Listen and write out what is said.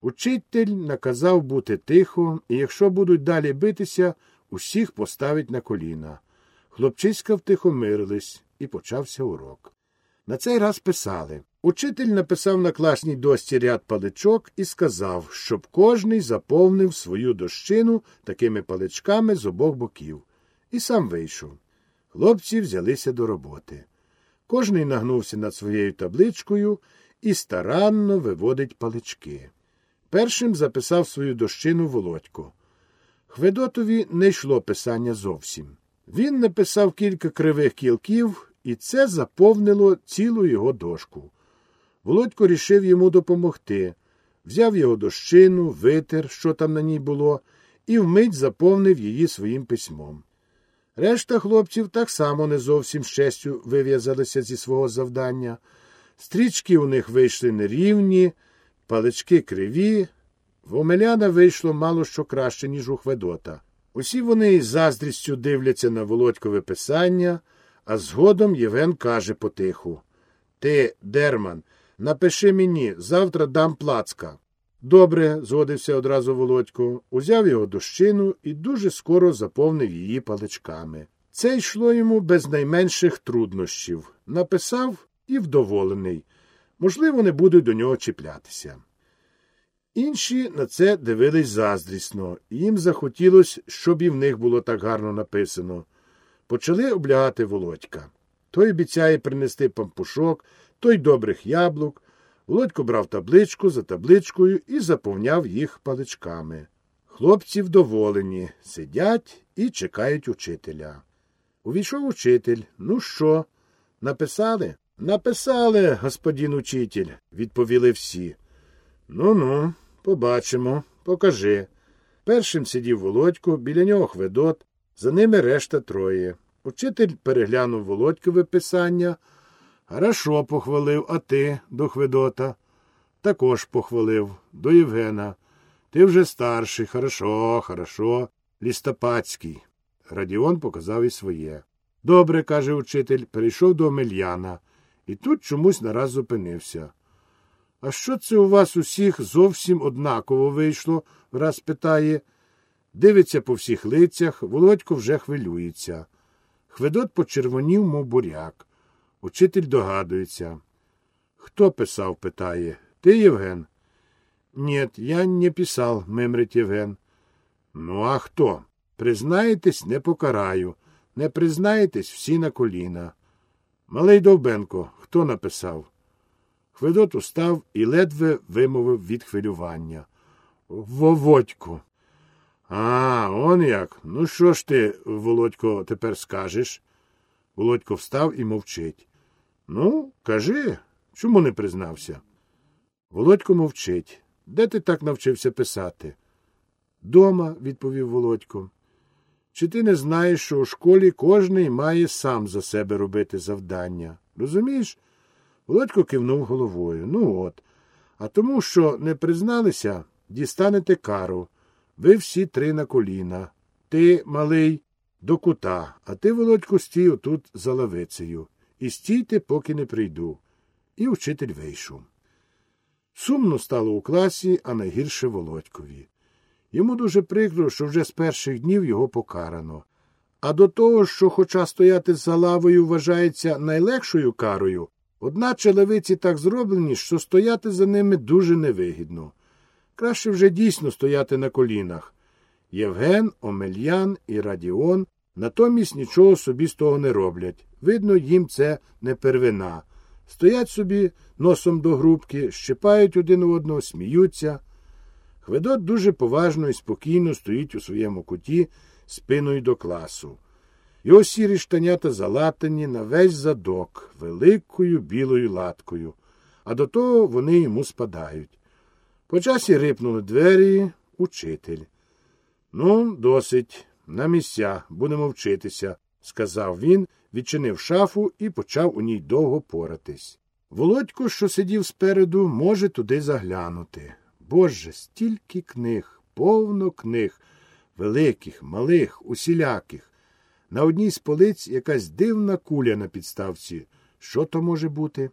Учитель наказав бути тихо, і якщо будуть далі битися, усіх поставить на коліна. Хлопчиська втихомирились, і почався урок. На цей раз писали. Учитель написав на класній дошці ряд паличок і сказав, щоб кожний заповнив свою дощину такими паличками з обох боків. І сам вийшов. Хлопці взялися до роботи. Кожний нагнувся над своєю табличкою і старанно виводить палички. Першим записав свою дощину Володько. Хведотові не йшло писання зовсім. Він написав кілька кривих кілків, і це заповнило цілу його дошку. Володько рішив йому допомогти. Взяв його дощину, витер, що там на ній було, і вмить заповнив її своїм письмом. Решта хлопців так само не зовсім з честю вив'язалися зі свого завдання. Стрічки у них вийшли нерівні, палички криві. В Омеляна вийшло мало що краще, ніж у Хведота. Усі вони із заздрістю дивляться на володькове писання, а згодом Євген каже потиху Ти, Дерман, напиши мені, завтра дам плацка. Добре, згодився одразу Володько, узяв його дощину і дуже скоро заповнив її паличками. Це йшло йому без найменших труднощів. Написав і вдоволений. Можливо, не будуть до нього чіплятися. Інші на це дивились заздрісно, їм захотілося, щоб і в них було так гарно написано. Почали облягати Володька. Той обіцяє принести пампушок, той добрих яблук. Володько брав табличку за табличкою і заповняв їх паличками. Хлопці вдоволені, сидять і чекають учителя. Увійшов учитель. Ну що? Написали? Написали, господин учитель, відповіли всі. Ну ну, побачимо, покажи. Першим сидів Володько, біля нього Хведот, за ними решта троє. Учитель переглянув Володькове писання. Хорошо похвалив, а ти до Хведота. Також похвалив, до Євгена. Ти вже старший, хорошо, хорошо, лістопадський. Радіон показав і своє. Добре, каже учитель, перейшов до Омельяна, і тут чомусь нараз зупинився. А що це у вас усіх зовсім однаково вийшло? враз питає. Дивиться по всіх лицях, Володько вже хвилюється. Хведот почервонів, мов буряк. Учитель догадується. Хто писав? питає. Ти, Євген? Нет, я не писав, мимрить Євген. Ну, а хто? Признаєтесь, не покараю. Не признаєтесь всі на коліна. Малий Довбенко, хто написав? Хведот устав і ледве вимовив від хвилювання. Воводьку. А, он як. Ну, що ж ти, Володько, тепер скажеш? Володько встав і мовчить. Ну, кажи, чому не признався? Володько мовчить. Де ти так навчився писати? Дома, відповів Володько. Чи ти не знаєш, що у школі кожний має сам за себе робити завдання? Розумієш? Володько кивнув головою. Ну от. А тому, що не призналися, дістанете кару. Ви всі три на коліна. Ти, малий, до кута, а ти, Володько, стій отут за лавицею. І стійте, поки не прийду. І вчитель вийшов. Сумно стало у класі, а найгірше Володькові. Йому дуже прикро, що вже з перших днів його покарано. А до того, що, хоча стояти за лавою вважається найлегшою карою, одначе левиці так зроблені, що стояти за ними дуже невигідно. Краще вже дійсно стояти на колінах. Євген, Омельян і Радіон натомість нічого собі з того не роблять. Видно, їм це не первина. Стоять собі носом до грубки, щипають один одного, сміються. Хведот дуже поважно і спокійно стоїть у своєму куті спиною до класу. Його сірі штанята залатані на весь задок великою білою латкою, а до того вони йому спадають. По часі рипнули двері учитель. Ну, досить, на місця, будемо вчитися, сказав він, відчинив шафу і почав у ній довго поратись. Володько, що сидів спереду, може туди заглянути. Боже, стільки книг, повно книг, великих, малих, усіляких. На одній з полиць якась дивна куля на підставці. Що то може бути?